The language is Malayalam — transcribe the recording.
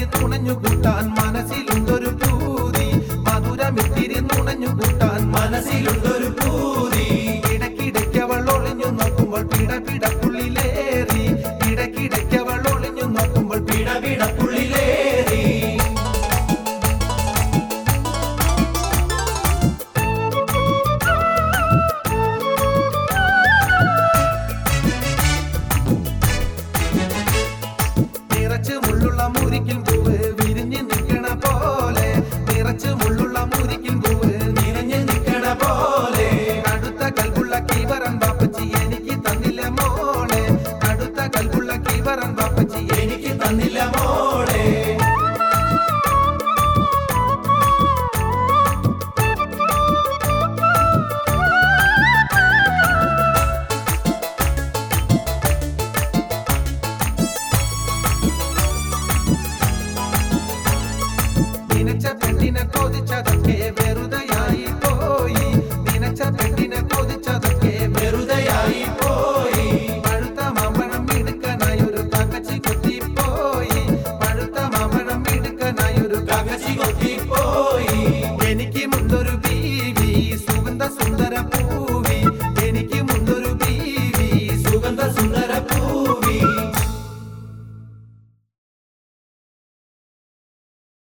മധുരമിത്തിരി തുണഞ്ഞു കൂട്ടാൻ മനസ്സിലുണ്ടൊരു പൂതി. മധുരമിത്തിരി നുണഞ്ഞു കൂട്ടാൻ മനസ്സിലുണ്ടൊരു പൂതി. ഇടയ്ക്കിടയ്ക്ക് അവൾ ഒളിഞ്ഞു നോക്കുമ്പോൾ പിട മുള്ളുള്ള മുരിക്കിൽ പൂവ് വിരിഞ്ഞു നിൽക്കണ പോലെ. നിറച്ച് മുള്ളുള്ള മുരിക്കിൽ പൂവ് നിറഞ്ഞു നിൽക്കണ പോലെ. അടുത്ത കൽപുള്ള കീവറൻ ബാപ്പച്ചി എനിക്ക് തന്നില്ല മോളെ. കടുത്ത കൽപുള്ള കീവറൻ ബാപ്പ